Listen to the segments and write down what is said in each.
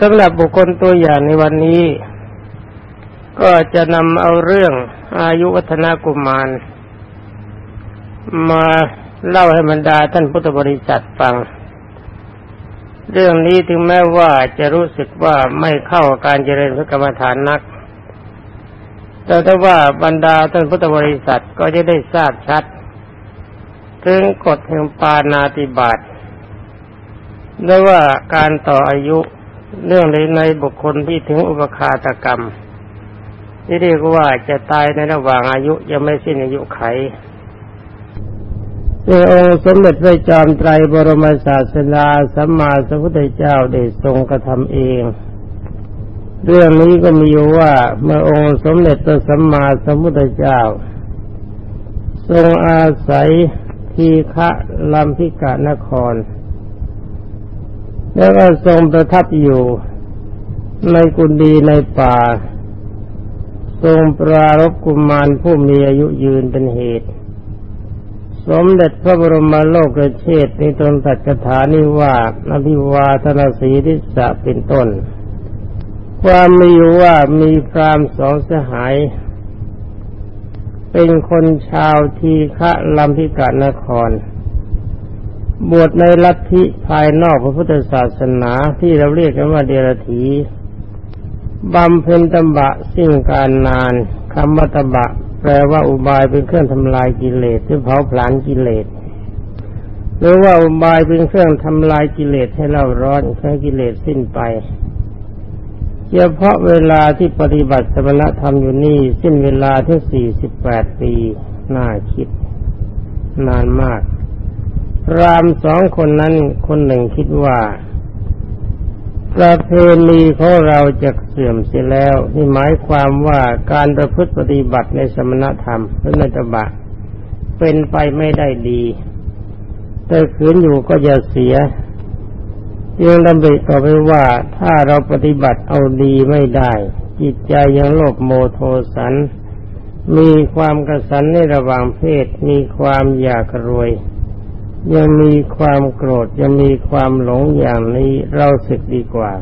สำหรับบุคคลตัวอย่างในวันนี้ ก็จะนำเอาเรื่องอายุวัฒนากุมาร มาเล่าให้บรรดาท่านพุทธบริษัทฟัง เรื่องนี้ถึงแม้ว่าจะรู้สึกว่าไม่เข้าการเจริญพระกรรมฐานนัก แต่ถ้าว่าบรรดาท่านพุทธบริษัทก็จะได้ทราบชัด ถึงกฎแห่งปานาติบาตได้ว่าการต่ออายุ เรื่องในในบุคคลที่ถึงอุปคาตกรรม ที่เรียกว่าจะตายในระหว่างอายุยังไม่สิ้นอายุไขในองค์สมเด็จพระจอมไตรบรมศาสดาสัมมาสัมพุทธเจ้าได้ทรงกระทำเอง เรื่องนี้ก็มีอยู่ว่าเมื่อองค์สมเด็จพระสัมมาสัมพุทธเจ้า ทรงอาศัยทีฆะลัมพิกะนคร แล้วก็ทรงประทับอยู่ในกุฏิในป่า ทรงปรารบกุมารผู้มีอายุยืนเป็นเหตุ สมเด็จพระบรมโลกเชษในตนตัดคถานิว่าอภิวาทนาสีทิสะเป็นต้น ความมีอยู่ว่ามีพรามสองสหาย เป็นคนชาวทีฆะลัมพิกานคร บวชในลัทธิภายนอกพระพุทธศาสนาที่เราเรียกกันว่าเดรธีบำเพ็ญตบะสิ่งการนานคำว่าตบะ แปลว่าอุบายเป็นเครื่องทำลายกิเลสหรือเผาผลาญกิเลสหรือว่าอุบายเป็นเครื่องทำลายกิเลสให้เราร้อนให้กิเลสสิ้นไปเฉพาะเวลาที่ปฏิบัติสมณธรรมอยู่นี่สิ้นเวลาที่สี่สิบแปดปี น่าคิด นานมาก รามสองคนนั้นคนหนึ่งคิดว่า ประเพณีของเราจะเสื่อมเสียแล้ว นี่หมายความว่าการประพฤติปฏิบัติในสมณธรรมหรือในตบะเป็นไปไม่ได้ดีแต่ขืนอยู่ก็จะเสียยังดำริต่อไปว่าถ้าเราปฏิบัติเอาดีไม่ได้ จิตใจยังโลภโมโทสัน มีความกระสันในระหว่างเพศ มีความอยากรวย ยังมีความโกรธยังมีความหลงอย่างนี้เราสึกดีกว่า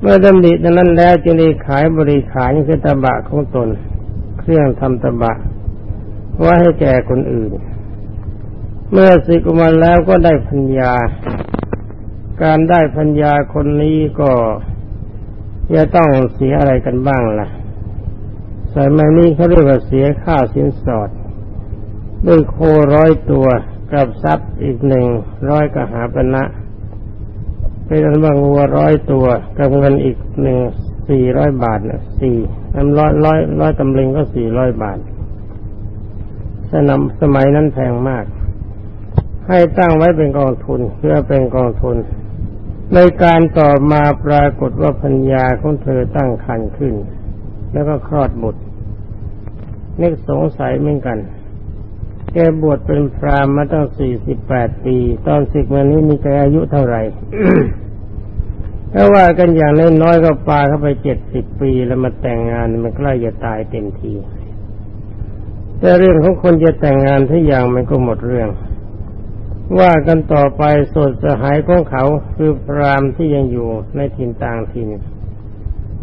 เมื่อดำริดังนั้นแล้วจึงได้ขายบริขารคือตบะของตน เครื่องทำตบะว่าให้แก่คนอื่น เมื่อสึกออกมาแล้วก็ได้พัญญา การได้พัญญาคนนี้ก็จะต้องเสียอะไรกันบ้างล่ะสมัยนี้เขาเรียกว่าเสียค่าสินสอดด้วยโคร้อยตัว กับทรัพย์อีกหนึ่งร้อยกหาปณะเป็นอันว่างัวร้อยตัวกับเงินอีกหนึ่งสี่ร้อยบาทนะสี่อันร้อยร้อยร้อยตำลึงก็สี่ร้อยบาทสนำสมัยนั้นแพงมาก ให้ตั้งไว้เป็นกองทุนเพื่อเป็นกองทุน ในการต่อมาปรากฏว่าพัญญาของเธอตั้งครรภ์ขึ้น แล้วก็คลอดบุตรนึกสงสัยเหมือนกัน แกบวชเป็นพรามมาตั้งสี่สิบแปดปี ตอนสิกวันนี้มีแกอายุเท่าไหร่ถ้าว่ากันอย่างน้อยๆก็ปาเข้าไปเจ็ดสิบปีแล้วมาแต่งงานมันใกล้จะตายเต็มที แต่เรื่องของคนจะแต่งงานทุกอย่างมันก็หมดเรื่อง ว่ากันต่อไปสดสหายของเขาคือพรามที่ยังอยู่ในถิ่นต่างถิ่น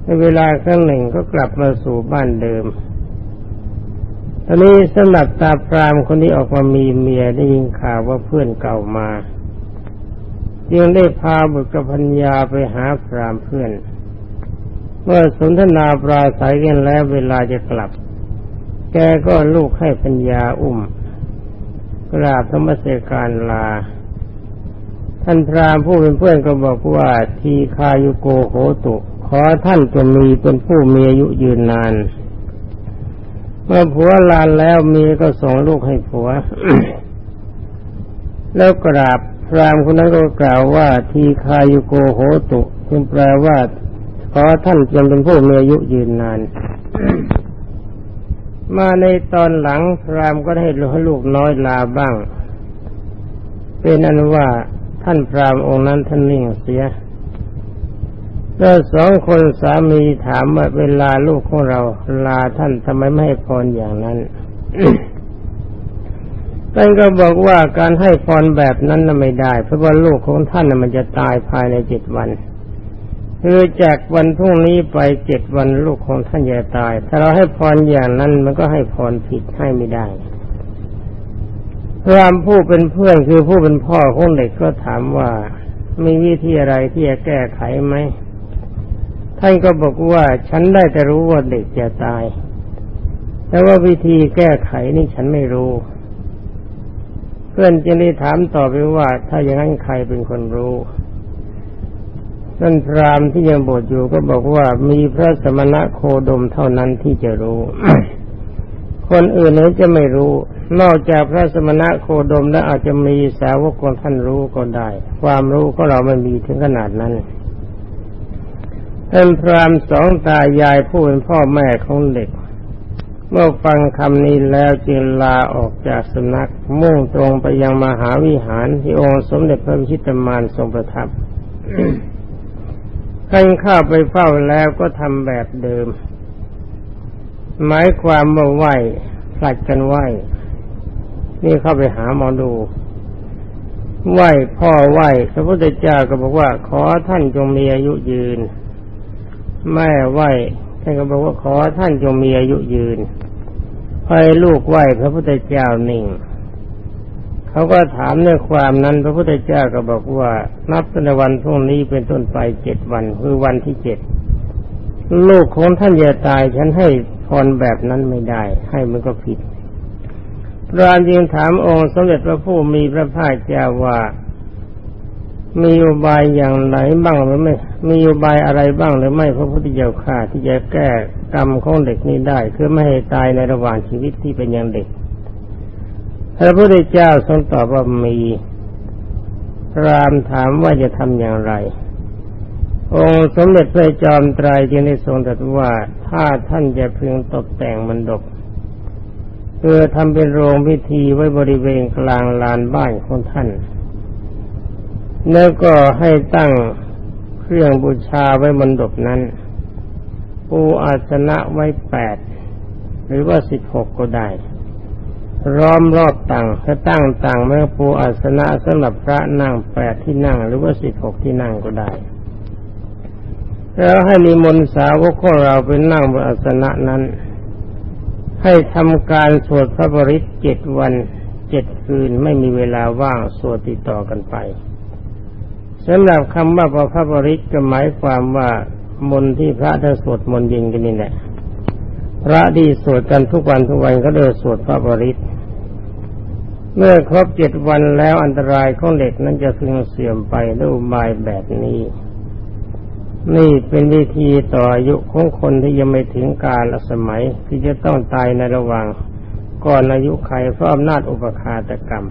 ในเวลาครั้งหนึ่งก็กลับมาสู่บ้านเดิม ตอนนี้สำหรับตาพรามคนนี้ออกมามีเมียได้ยินข่าวว่าเพื่อนเก่ามาจึงได้พาบุตรกับพัญญาไปหาพรามเพื่อนเมื่อสนทนาปราศัยกันแล้วเวลาจะกลับ แกก็ลูกให้พัญญาอุ้ม กราบธรรมเสการลา ท่านพรามผู้เป็นเพื่อนก็บอกว่าทีคายุโกโหตุ ขอท่านจะมีเป็นผู้มีอายุยืนนาน มื่อผัวลานแล้วเมียก็ส่งลูกให้ผัว แล้วกราบพรามคนนั้นก็กล่าวว่า ทีคายุโกโหตุจึงแปลว่าขอท่านจงเป็นผู้มีอายุยืนนาน มาในตอนหลังพรามก็ได้ให้ลูกน้อยลาบ้าง เป็นอันว่าท่านพรามองค์นั้นท่านนิ่งเสีย แล้วสองคนสามีถามว่าเวลาลูกของเรา ลาท่านทำไมไม่ให้พรอย่างนั้นท่านก็บอกว่าการให้พรแบบนั้นน่ะไม่ได้ เพราะว่าลูกของท่านน่ะมันจะตายภายในเจ็ดวันคือจากวันพรุ่งนี้ไปเจ็ดวันลูกของท่านจะตาย ถ้าเราให้พรอย่างนั้นมันก็ให้พรผิดให้ไม่ได้พรามผู้เป็นเพื่อนคือผู้เป็นพ่อของเด็กก็ถามว่ามีวิธีอะไรที่จะแก้ไขไหม ท่านก็บอกว่าฉันได้แต่รู้ว่าเด็กจะตาย แต่ว่าวิธีแก้ไขนี่ฉันไม่รู้ เพื่อนจึงได้ถามต่อไปว่า ถ้าอย่างนั้นใครเป็นคนรู้ท่านพรามที่ยังบวชอยู่ก็บอกว่ามีพระสมณะโคดมเท่านั้นที่จะรู้ คนอื่นนั้นจะไม่รู้ นอกจากพระสมณะโคดมแล้วอาจจะมีสาวกคนท่านรู้ก็ได้ ความรู้ของเราไม่มีถึงขนาดนั้น ท่านพรามสองตายายผู้เป็นพ่อแม่ของเด็ก เมื่อฟังคำนี้แล้วจึงลาออกจากสำนักมุ่งตรงไปยังมหาวิหารที่องค์สมเด็จพระพิชิตมารทรงประทับท่านเข้าไปเฝ้าแล้วก็ทำแบบเดิม หมายความว่าไหวผลัดกันไหวนี่เข้าไปหาหมอดู ไหวพ่อไหวพระพุทธเจ้าก็บอกว่า ขอท่านจงมีอายุยืน แม่ไหวท่านก็บอกว่าขอท่านจงมีอายุยืนให้ลูกไหวพระพุทธเจ้านิ่งเขาก็ถามในความนั้น พระพุทธเจ้าก็บอกว่า นับตั้งแต่วันพรุ่งนี้เป็นต้นไปเจ็ดวันคือวันที่เจ็ดลูกของท่านจะตายฉันให้พรแบบนั้นไม่ได้ ให้มันก็ผิดพระจึงถามองค์สมเด็จพระผู้มีพระภาคเจ้าว่า มีอุบายอย่างไหนบ้างหรือไม่ มีอุบายอะไรบ้างหรือไม่พระพุทธเจ้าข่าที่จะแก้กรรมของเด็กนี้ได้ คือไม่ให้ตายในระหว่างชีวิตที่เป็นยังเด็ก พระพุทธเจ้าทรงตอบว่ามี รามถามว่าจะทำอย่างไร องค์สมเด็จพระจอมไตรจึงได้ทรงตรัสว่าถ้าท่านจะพึงตกแต่งมันดกเพื่อทำเป็นโรงพิธีไว้บริเวณกลางลานบ้านของท่าน แล้วก็ให้ตั้งเครื่องบูชาไว้บนดบนั้น ปูอาสนะไว้แปดหรือว่าสิบหกก็ได้ร้อมรอบต่างถ้าตั้งต่างเมื่ปูอาสนะสำหรับพระนั่งแปดที่นั่ง หรือว่าสิบหกที่นั่งก็ได้ แล้วให้นิมนต์สาวกของเราไปนั่งบนอาสนะนั้น ให้ทำการสวดพระบริตเจ็ดวันเจ็ดคืนไม่มีเวลาว่างสวดติดต่อกันไป สำหรับคำว่าพระพระบริตก็หมายความว่ามนที่พระท่านสวดมนต์ยิงกันนี่แหละพระที่สวดกันทุกวันทุกวันก็เดินสวดพระบริตเมื่อครบเจ็ดวันแล้วอันตรายของเด็กนั้นจะพึงเสื่อมไปด้วยบายแบบนี้ นี่เป็นวิธีต่ออายุของคนที่ยังไม่ถึงกาลสมัยที่จะต้องตายในระหว่างก่อนอายุไขเพราะอำนาจอุปคาตกรรม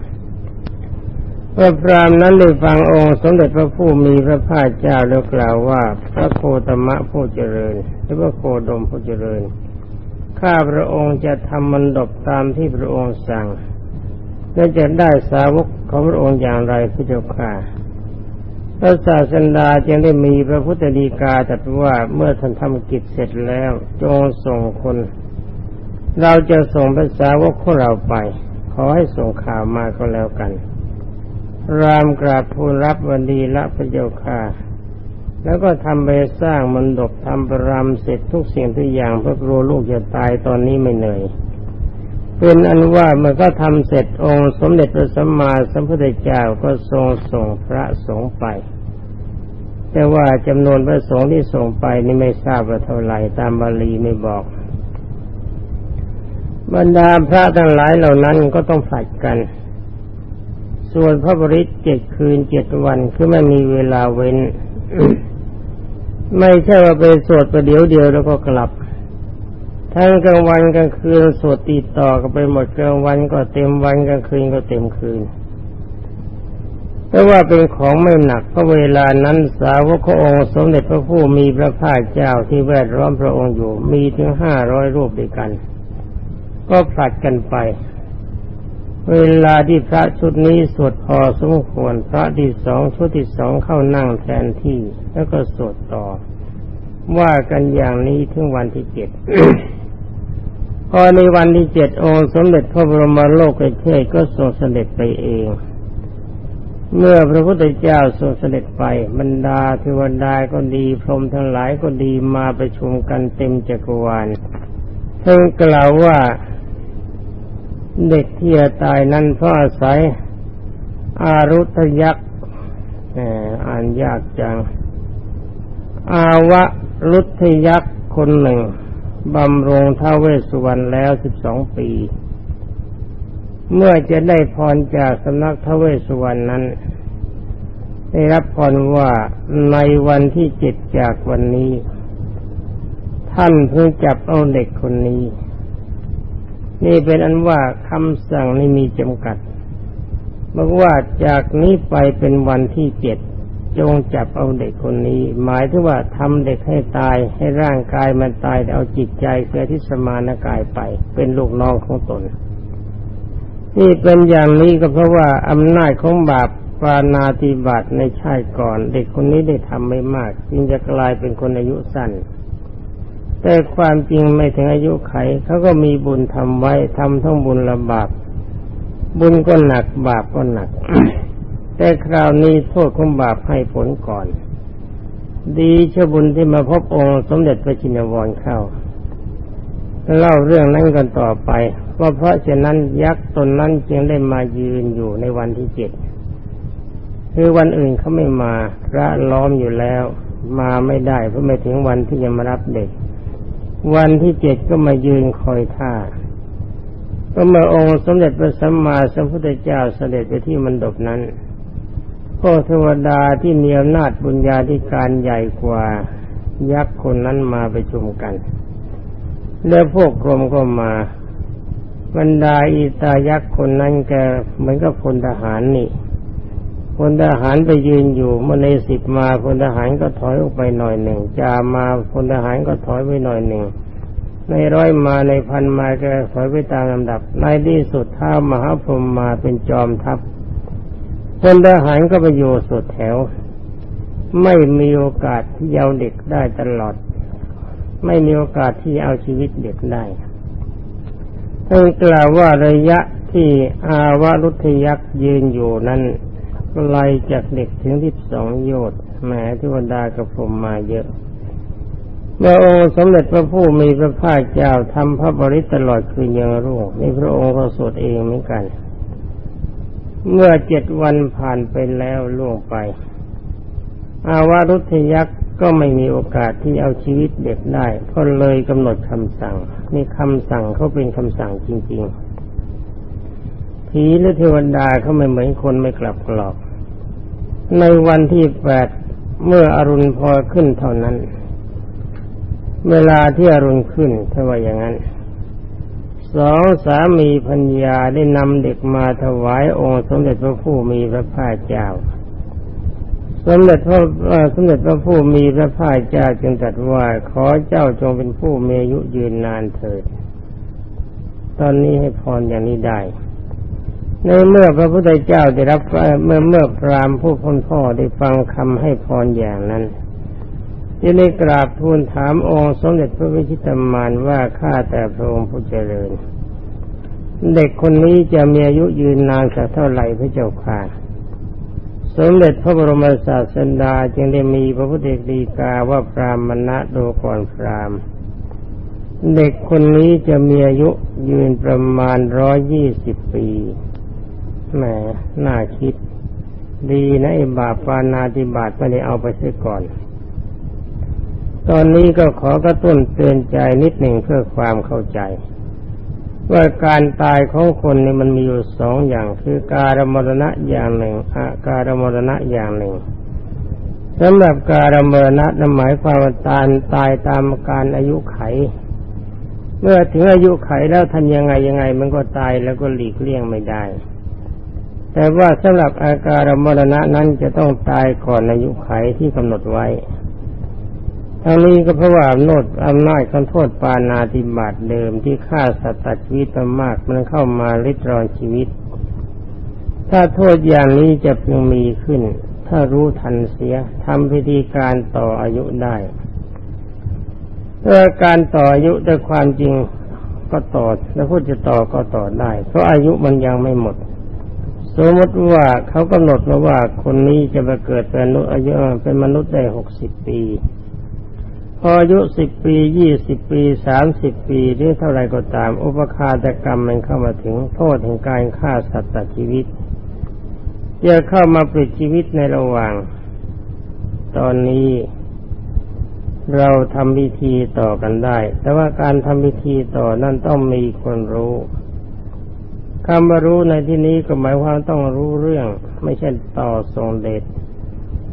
เมื่อพรามนั้นได้ฟังองค์สมเด็จพระผู้มีพระภาคเจ้าแล้วกล่าวว่า พระโคตมะผู้เจริญ หรือว่าโคดมผู้เจริญ ข้าพระองค์จะทำมันดบตามที่พระองค์สั่ง และจะได้สาวกของพระองค์อย่างไรพระเจ้าค่ะ พระศาสดาจึงได้มีพระพุทธดีกาตรัสว่าเมื่อท่านทำกิจเสร็จแล้วจงส่งคน เราจะส่งภาษาวกของเราไป ขอให้ส่งข่าวมาก็แล้วกัน รามกราบทูลรับวันดีละพระเจ้าค่ะ แล้วก็ทำไปสร้างมันดบทำประรำเสร็จทุกสิ่งทุกอย่างเพื่อกลัวลูกจะตายตอนนี้ไม่เหนื่อยเป็นอันว่ามื่อก็ทำเสร็จองค์สมเด็จพระสัมมาสัมพุทธเจ้าก็ทรงส่งพระสงฆ์ไป แต่ว่าจำนวนพระสงฆ์ที่ส่งไปนี่ไม่ทราบว่าเท่าไหร่ตามบาลีไม่บอกบรรดาพระทั้งหลายเหล่านั้นก็ต้องผัดกัน ส่วนพระบริตเจ็ดคืนเจ็ดวันคือไม่มีเวลาเว้น ไม่ใช่ว่าไปสวดประเดี๋ยวเดียวแล้วก็กลับ ทั้งกลางวันกลางคืนสวดติดต่อกันไปหมดกลางวันก็เต็มวันกลางคืนก็เต็มคืนแต่ว่าเป็นของไม่หนักเพราะเวลานั้นสาวกขององค์สมเด็จพระผู้มีพระภาคเจ้าที่แวดล้อมพระองค์อยู่มีถึงห้าร้อยรูปด้วยกัน ก็ผลัดกันไป เวลาที่พระชุดนี้สวดพอสมควรพระที่สองชุดที่สองเข้านั่งแทนที่แล้วก็สวดต่อ ว่ากันอย่างนี้ถึงวันที่เจ็ดพอในวันที่เจ็ดองค์สมเด็จพระบรมโลกเทศก็ทรงเสด็จไปเอง เมื่อพระพุทธเจ้าทรงเสด็จไปบรรดาเทวดาก็ดีพรหมทั้งหลายก็ดีมาประชุมกันเต็มจักรวาลเพิ่งกล่าวว่า เด็กที่จะตายนั้นเพราะอาศัยอารุทยักษ์อ่านยากจัง อาวะรุทยักษ์คนหนึ่งบำรงท้าเวสสุวรรณแล้วสิบสองปี เมื่อจะได้พรจากสำนักท้าเวสสุวรรณนั้น ได้รับพรว่าในวันที่เจ็ดจากวันนี้ ท่านเพิ่งจับเอาเด็กคนนี้ นี่เป็นอันว่าคำสั่งไม่มีจำกัดบอกว่าจากนี้ไปเป็นวันที่เจ็ดจงจับเอาเด็กคนนี้ หมายถึงว่าทำเด็กให้ตายให้ร่างกายมันตายแต่เอาจิตใจเพื่อที่สมานกายไป เป็นลูกน้องของตน นี่เป็นอย่างนี้ก็เพราะว่าอำนาจของบาปปานาติบาตในชาติก่อน เด็กคนนี้ได้ทำไม่มาก จึงจะกลายเป็นคนอายุสั้น แต่ความจริงไม่ถึงอายุไขเขาก็มีบุญทำไว้ทำทั้งบุญละบาปบุญก็หนักบาปก็หนัก แต่คราวนี้โทษของบาปให้ผลก่อน ดีเชบุญที่มาพบองค์สมเด็จพระจินวรเข้า เล่าเรื่องนั้นกันต่อไปว่าเพราะฉะนั้นยักษ์ตนนั้นจึงได้มายืนอยู่ในวันที่เจ็ดคือวันอื่นเขาไม่มาพระล้อมอยู่แล้ว มาไม่ได้เพราะไม่ถึงวันที่จะมารับเด็ก วันที่เจ็ดก็มายืนคอยท่า ก็เมื่อองค์สมเด็จพระสัมมาสัมพุทธเจ้าเสด็จไปที่มันดบนั้นพวกเทวดาที่มีอำนาจบุญญาธิการใหญ่กว่ายักษ์คนนั้นมาไปชุมกัน แล้วพวกกรมก็มาบรรดาอีตายักษ์คนนั้นแกเหมือนกับพลทหารนี่ พลทหารไปยืนอยู่เมื่อในสิบมาพลทหารก็ถอยออกไปหน่อยหนึ่งจามาพลทหารก็ถอยไปหน่อยหนึ่งในร้อยมาในพันมาก็ถอยไปตามลำดับ ในที่สุดท้ามหาพรหมมาเป็นจอมทัพพลทหารก็ไปอยู่สุดแถว ไม่มีโอกาสที่เอาเด็กได้ตลอด ไม่มีโอกาสที่เอาชีวิตเด็กได้ท่านกล่าวว่าระยะที่อาวารุทยักษ์ยืนอยู่นั้น ไกลจากเด็กถึงที่สองโยชน์แม้ทวดากับผมมาเยอะเมื่อองค์สมเด็จพระผู้มีพระภาคเจ้าทำพระบริตลอดคืนยังรุ่งนี่พระองค์ก็สวดเองเหมือนกัน เมื่อเจ็ดวันผ่านไปแล้วล่วงไป อาวารุทยักษ์ก็ไม่มีโอกาสที่เอาชีวิตเด็กได้ ก็เลยกำหนดคำสั่งนี่คำสั่งเขาเป็นคำสั่งจริง ๆ ผีหรือเทวดาเขาไม่เหมือนคนไม่กลับกรอกในวันที่แปดเมื่ออรุณพอขึ้นเท่านั้น เวลาที่อรุณขึ้นถ้าว่าอย่างนั้นสองสามีพัญญาได้นำเด็กมาถวายองค์สมเด็จพระผู้มีพระภาคเจ้า สมเด็จพระสมเด็จพระผู้มีพระภาคเจ้าจึงตรัสว่าขอเจ้าจงเป็นผู้มีอายุยืนนานเถิด ตอนนี้ให้พรอย่างนี้ได้ ในเมื่อพระพุทธเจ้าได้รับเมื่อเมื่อพรามผู้พ้นพ่อได้ฟังคำให้พรอย่างนั้นจึงได้กราบทูลถามองค์สมเด็จพระวิชิตามานว่าข้าแต่พระองค์ผู้เจริญ เด็กคนนี้จะมีอายุยืนนานสักเท่าไหร่พระเจ้าค่ะ สมเด็จพระบรมศาสดาจึงได้มีพระพุทธดีกาว่าพรามณะโดก่อนพรามเด็กคนนี้จะมีอายุยืนประมาณร้อยยี่สิบปี แหมน่าคิด ดีนะไอ้บาปานาติบาตไม่ได้เอาไปเสียก่อน ตอนนี้ก็ขอกระตุ้นเตือนใจนิดหนึ่งเพื่อความเข้าใจ ว่าการตายของคนนี่มันมีอยู่สองอย่างคือการมรณะอย่างหนึ่งอาการมรณะอย่างหนึ่งสำหรับการมรณะนั้นหมายความว่าตายตายตามการอายุไข เมื่อถึงอายุไขแล้วทันยังไงยังไง มันก็ตายแล้วก็หลีกเลี่ยงไม่ได้ แต่ว่าสำหรับอาการมรณะนั้นจะต้องตายก่อนอายุไขที่กำหนดไว้ ทั้งนี้ก็เพราะว่าอำนาจอำนาจของโทษปานาติบาตเดิมที่ฆ่าสัตว์ตัดชีวิตมากมันเข้ามาริดรอนชีวิต ถ้าโทษอย่างนี้จะเพียงมีขึ้น ถ้ารู้ทันเสียทำพิธีการต่ออายุได้เพื่อการต่ออายุแต่ความจริงก็ต่อแล้วพูดจะต่อก็ต่อได้ เพราะอายุมันยังไม่หมด สมมติว่าเขากำหนดมาว่าคนนี้จะมาเกิดเป็นมนุษย์อายุเป็นมนุษย์ได้หกสิบปี พออายุสิบปียี่สิบปีสามสิบปีหรือเท่าไรก็ตาม อุปคาตกรรมมันเข้ามาถึงโทษแห่งการฆ่าสัตว์ตัดชีวิตจะเข้ามาปลิดชีวิตในระหว่าง ตอนนี้เราทำพิธีต่อกันได้ แต่ว่าการทำพิธีต่อนั่นต้องมีคนรู้ คำว่ารู้ในที่นี้ก็หมายความต้องรู้เรื่อง ไม่ใช่ต่อทรงเดช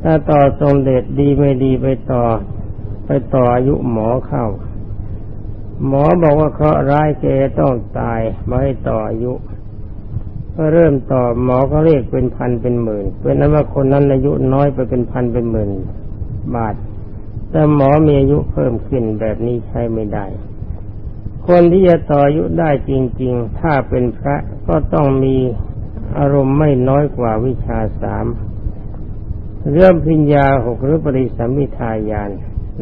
ถ้าต่อทรงเดชดีไม่ดีไปต่อ ไปต่ออายุหมอเข้า หมอบอกว่าเคราะห์ร้ายเกต้องตายมาให้ต่ออายุก็เริ่มต่อหมอเขาเรียกเป็นพันเป็นหมื่นเป็นนั้นว่าคนนั้นอายุน้อยไปเป็นพันเป็นหมื่นบาท แต่หมอมีอายุเพิ่มขึ้นแบบนี้ใช้ไม่ได้ คนที่จะต่ออายุได้จริง ๆ ถ้าเป็นพระก็ต้องมีอารมณ์ไม่น้อยกว่าวิชาสามเรื่องพิญญาหกหรือปริสัมมิทายาน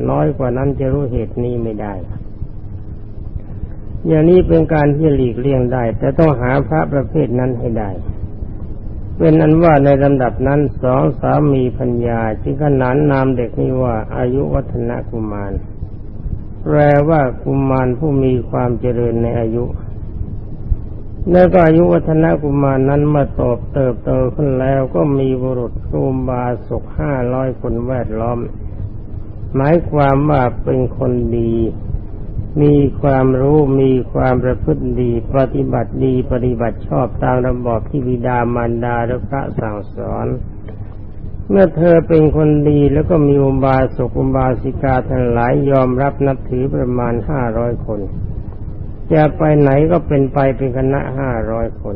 น้อยกว่านั้นจะรู้เหตุนี้ไม่ได้ อย่างนี้เป็นการที่หลีกเลี่ยงได้ แต่ต้องหาพระประเภทนั้นให้ได้ เป็นอันว่าในลำดับนั้นสองสามีพัญญาจึงขนานนามเด็กนี้ว่าอายุวัฒนกุมาร แปลว่ากุมารผู้มีความเจริญในอายุ แล้วก็อายุวัฒนกุมารนั้นมาตอบเติบโตขึ้นแล้วก็มีบุรุษรูมบาศกห้าร้อยคนแวดล้อม หมายความว่าเป็นคนดี มีความรู้มีความประพฤติดี ปฏิบัติดีปฏิบัติชอบตามระบอบที่บิดามารดาและพระสั่งสอน เมื่อเธอเป็นคนดีแล้วก็มีอุบาสกอุบาสิกาทั้งหลายยอมรับนับถือประมาณห้าร้อยคน จะไปไหนก็เป็นไปเป็นคณะห้าร้อยคน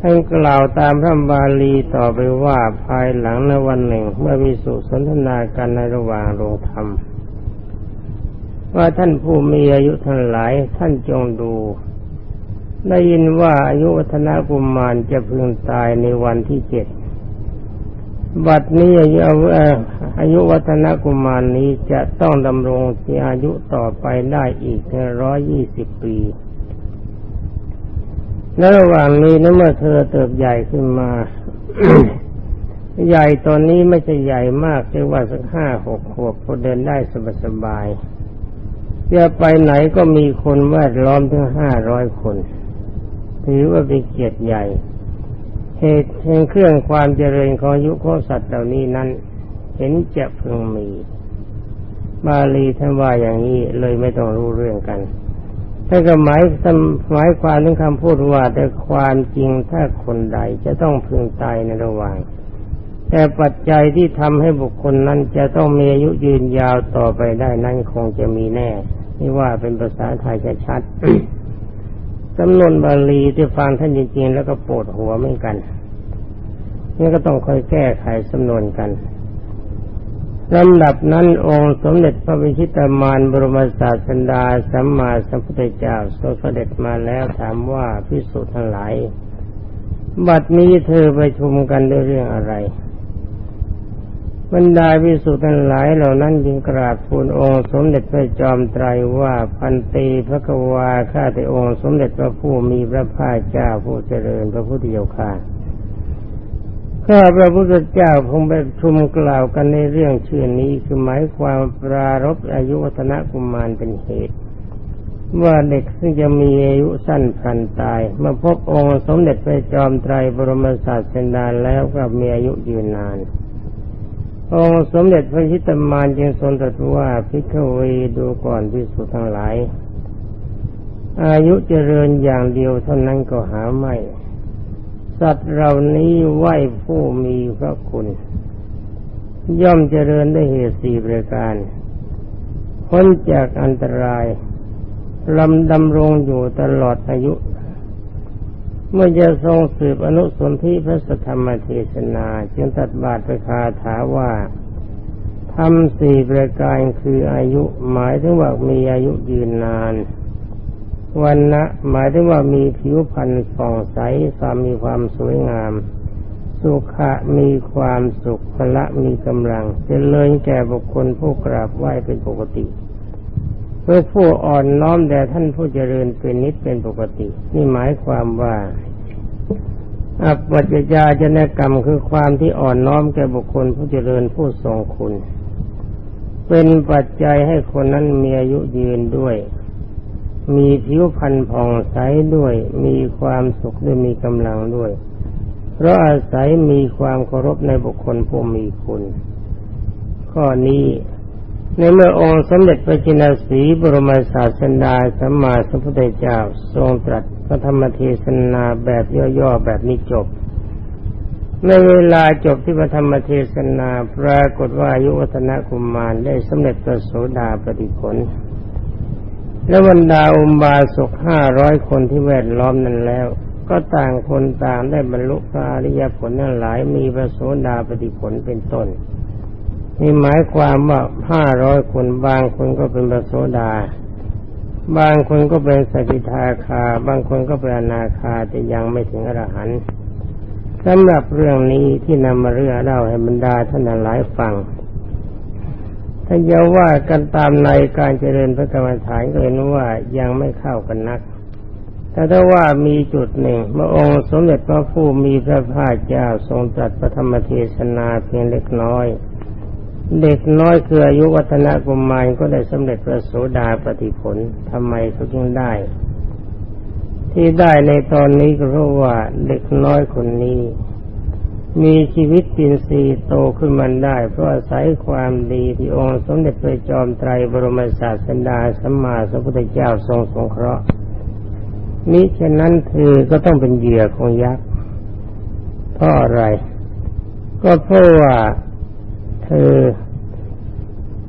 ท่านกล่าวตามพระบาลีต่อไปว่าภายหลังในวันหนึ่ง เมื่อมีสุสนทนากันในระหว่างโรงธรรม ว่าท่านผู้มีอายุทั้งหลายท่านจงดู ได้ยินว่าอายุวัฒนกุมารจะพึงตายในวันที่เจ็ด บัดนี้อายุอายุวัฒนกุมารนี้จะต้องดำรงที่อายุต่อไปได้อีกร้อยยี่สิบปีและระหว่างนี้นั้นเมื่อเธอเติบใหญ่ขึ้นมา ใหญ่ตอนนี้ไม่ใช่ใหญ่มากเรียกว่าสักห้าหกขวบพอเดินได้สบายๆจะไปไหนก็มีคนแวดล้อมถึงห้าร้อยคน ถือว่าเป็นเกียรติใหญ่ เหตุแห่งเครื่องความเจริญของยุคของสัตว์เหล่านี้นั้น เห็นจะพึงมี บาลีท่านว่าอย่างนี้เลยไม่ต้องรู้เรื่องกันถ้าก็หมายหมายความถึงคำพูดว่าแต่ความจริงถ้าคนใดจะต้องพึงตายในระหว่าง แต่ปัจจัยที่ทำให้บุคคลนั้นจะต้องมีอายุยืนยาวต่อไปได้นั้นคงจะมีแน่ นี่ว่าเป็นภาษาไทยจะชัด จำนวนบาลีที่ฟังท่านจริงๆแล้วก็ปวดหัวเหมือนกันนี่ก็ต้องคอยแก้ไขสำนวนกันลำดับนั้นองค์สมเด็จพระวิชิตามานบรมศาสดาสัมมาสัมพุทธเจ้าทรงเสด็จมาแล้วถามว่าพิสุทั้งหลาย บัดนี้เธอไปชุมกันด้วยเรื่องอะไร บรรดาวิสุทธิ์ทั้งหลายเหล่านั้นจึงกราบทูลองค์สมเด็จพระจอมไตรว่าพันตีพระกวาข้าแต่องค์สมเด็จพระผู้มีพระภาคเจ้าผู้เจริญพระพุทธเจ้าข้าข้าพระพุทธเจ้าคงไปชุมกล่าวกันในเรื่องเชื่อนี้คือหมายความปรารบอายุวัฒนกุมารเป็นเหตุ ว่าเด็กซึ่งจะมีอายุสั้นพันตายเมื่อพบองค์สมเด็จพระจอมไตรบรมศาสดาแล้วก็มีอายุยืนนาน องค์สมเด็จพระชิตมารจึงทรงตรัสว่าพิฆเวดูก่อนพิสุทั้งหลาย อายุเจริญอย่างเดียวเท่านั้นก็หาไม่ สัตว์เหล่านี้ไหวผู้มีพระคุณ ย่อมเจริญได้เหตุสี่ประการพ้นจากอันตรายลำดำรงอยู่ตลอดอายุ เมื่อจะทรงสืบอนุสนธิพระสัทธรรมเทศนา จึงตัดบาทประคาถาว่าทำสี่ประการคืออายุหมายถึงว่ามีอายุยืนนานวันนะหมายถึงว่ามีผิวพรรณฟ่องใสสามมีความสวยงาม สุขะมีความสุขพละมีกำลังจะเลยแก่บุคคลผู้กราบไหว้เป็นปกติ เพื่อผู้อ่อนน้อมแด่ท่านผู้เจริญเป็นนิดเป็นปกติ นี่หมายความว่าอัปปัจจาจนกรรมคือความที่อ่อนน้อมแก่บุคคลผู้เจริญผู้ทรงคุณ เป็นปัจจัยให้คนนั้นมีอายุยืนด้วย มีผิวพรรณผ่องใสด้วย มีความสุขด้วยมีกำลังด้วย เพราะอาศัยมีความเคารพในบุคคลผู้มีคุณ ข้อนี้ ในเมื่อองค์สมเด็จพระจินสีบรมศาสดาสัมมาสัมพุทธเจ้าทรงตรัสพระธรรมเทศนาแบบย่อๆแบบนี้จบ ในเวลาจบที่พระธรรมเทศนาปรากฏว่ายุวัฒนกุมมารได้สำเร็จพระโสดาปฏิผล และบรรดาอุบาสกห้าร้อยคนที่แวดล้อมนั้นแล้ว ก็ต่างคนต่างได้บรรลุพระอริยผลนั้นหลายมีพระโสดาปฏิผลเป็นต้น นี่หมายความว่าห้าร้อยคนบางคนก็เป็นพระโสดา บางคนก็เป็นสกิทาคา บางคนก็เป็นอนาคาแต่ยังไม่ถึงอรหันต์สำหรับเรื่องนี้ที่นำมาเรื่องเล่าให้บรรดาท่านหลายฟังถ้าจะว่ากันตามในการเจริญพระกรรมฐานก็เห็นว่ายังไม่เข้ากันนัก แต่ถ้าว่ามีจุดหนึ่งเมื่อองค์สมเด็จพระผู้มีพระภาคเจ้าทรงตรัสพระธรรมเทศนาเพียงเล็กน้อย เด็กน้อยคืออายุวัฒนกุมารก็ได้สำเร็จพระโสดาปฏิผลทำไมเขาจึงได้ ที่ได้ในตอนนี้ก็เพราะว่าเด็กน้อยคนนี้ มีชีวิตปินซีโตขึ้นมาได้ เพราะอาศัยความดีที่องค์สมเด็จพระจอมไตรบรมศาสดาสัมมาสัมพุทธเจ้าทรงสงเคราะห์มิฉะนั้นเธอก็ต้องเป็นเหยื่อของยักษ์เพราะอะไร ก็เพราะว่า เธอ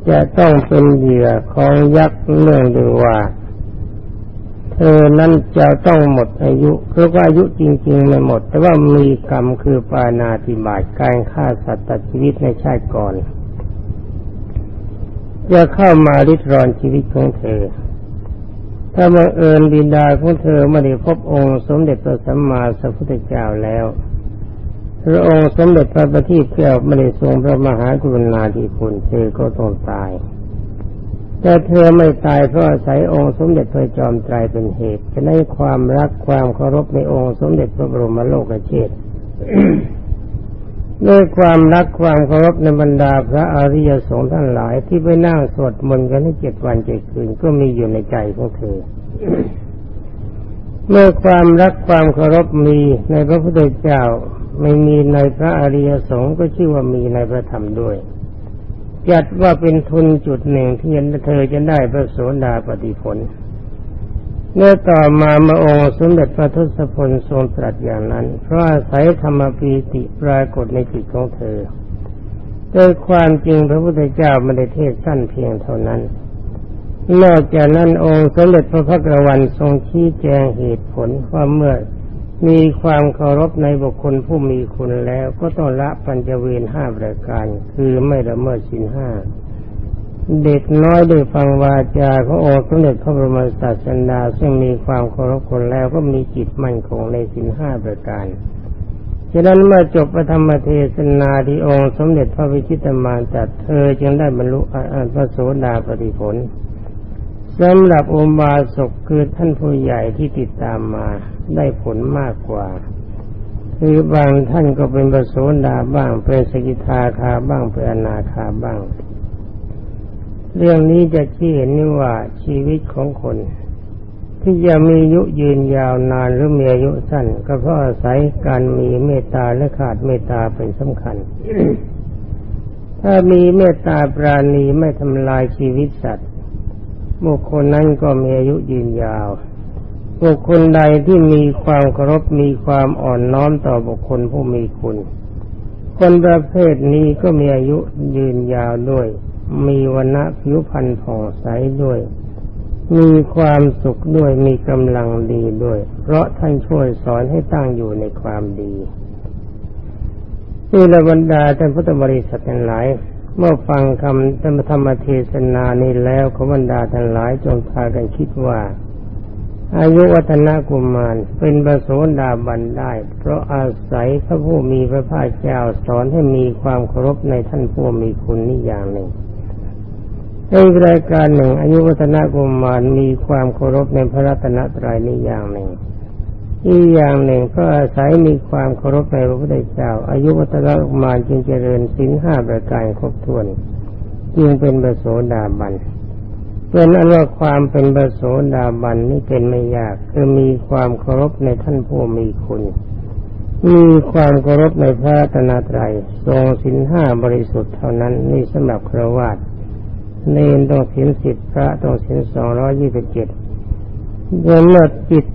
จะต้องเป็นเหยื่อของยักษ์เนื่องด้วยว่า เธอนั้นจะต้องหมดอายุคือว่าอายุจริงๆไม่หมด แต่ว่ามีกรรมคือปานาติบาตการฆ่าสัตว์ตัดชีวิตในชาติก่อนจะเข้ามาริดรอนชีวิตของเธอ ถ้าบังเอิญบิดาของเธอไม่ได้พบองค์สมเด็จพระสัมมาสัมพุทธเจ้าแล้ว พระองค์สมเด็จพระบัณฑิตแก้วไม่ได้ทรงพระมหากรุณาธิคุณเธอก็ต้องตาย แต่เธอไม่ตายเพราะอาศัยองค์สมเด็จพระจอมไตรเป็นเหตุจะได้ความรักความเคารพในองค์สมเด็จพระบรมโลกเชษด้วยความรักความเคารพในบรรดาพระอริยสงฆ์ทั้งหลายที่ไปนั่งสวดมนต์กันให้เจ็ดวันเจ็ดคืนก็มีอยู่ในใจของเธอ เมื่อความรักความเคารพมีในพระพุทธเจ้า ไม่มีในพระอริยสงฆ์ก็ชื่อว่ามีในพระธรรมด้วย จัดว่าเป็นทุนจุดหนึ่งที่เธอจะได้พระโสดาปฏิผล เมื่อต่อมามาองค์สมเด็จพระทศพลทรงตรัสอย่างนั้น เพราะอาศัยธรรมปีติปรากฏในจิตของเธอโดยความจริงพระพุทธเจ้าไม่ได้เทศสั้นเพียงเท่านั้น นอกจากนั้นองค์สมเด็จพระพักวันทรงชี้แจงเหตุผลว่าเมื่อ มีความเคารพในบุคคลผู้มีคุณแล้วก็ต้องละปัญจเวรห้าประการ คือไม่ละเมิดสินห้าเด็กน้อยได้ฟังวาจาขององค์สมเด็จพระบรมศาสดาซึ่งมีความเคารพคนแล้วก็มีจิตมั่นคงในสินห้าประการฉะนั้นเมื่อจบพระธรรมเทศนาที่องค์สมเด็จพระวิชิตมารจัดเธอจึงได้บรรลุพระโสดาปฏิผล สำหรับอุบาสกคือท่านผู้ใหญ่ที่ติดตามมาได้ผลมากกว่า คือบางท่านก็เป็นประโสดาบ้าง เป็นสกิทาคาบ้างเป็นอนาคาบ้าง เรื่องนี้จะชี้เห็นนี่ว่าชีวิตของคน ที่จะมีอายุยืนยาวนานหรือมีอายุสั้น ก็เพราะอาศัยการมีเมตตาและขาดเมตตาเป็นสำคัญ ถ้ามีเมตตาปราณีไม่ทำลายชีวิตสัตว บุคคลนั้นก็มีอายุยืนยาว บุคคลใดที่มีความเคารพมีความอ่อนน้อมต่อบุคคลผู้มีคุณ คนประเภทนี้ก็มีอายุยืนยาวด้วย มีวันณะผิวพรรณผ่องใสด้วย มีความสุขด้วยมีกำลังดีด้วย เพราะท่านช่วยสอนให้ตั้งอยู่ในความดีนี่ละบรรดาท่านพุทธบริษัททั้งหลาย เมื่อฟังคำธรรมธรรมเทศนานี้แล้วขบรรดาทั้งหลายจงพากันคิดว่า อายุวัฒนกุมารเป็นประโสดาบันได้ เพราะอาศัยพระผู้มีพระภาคเจ้าสอนให้มีความเคารพในท่านผู้มีคุณนี่อย่างหนึ่งในรายการหนึ่ง อายุวัฒนกุมารมีความเคารพในพระรัตนตรัยนี่อย่างหนึ่ง อีกอย่างหนึ่งก็อาศัยมีความเคารพในพระพุทธเจ้า อายุวัตระกุมารจึงเจริญสินห้าประการครบถ้วน จึงเป็นประโสดาบันเป็นอันว่าความเป็นประโสดาบันนี่เป็นไม่ยากคือมีความเคารพในท่านผู้มีคุณ มีความเคารพในพระตนาตรัยทรงสินห้าบริสุทธิ์เท่านั้นนี่สำหรับครวาตเนนต้องสินสิบพระต้องสินสองร้อยยี่สิบเจ็ดเมื่อจิต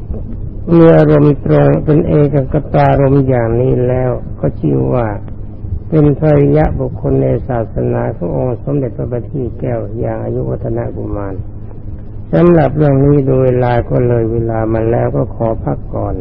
มีอารมณ์ตรงเป็นเอกกตารมอย่างนี้แล้วก็ชื่อว่า เป็นภริยะบุคคลในศาสนาขององค์สมเด็จพระบัณฑิตแก้วอย่างอายุวัฒนกุมารสำหรับเรื่องนี้โดยลาก็เลยเวลามันแล้วก็ขอพักก่อน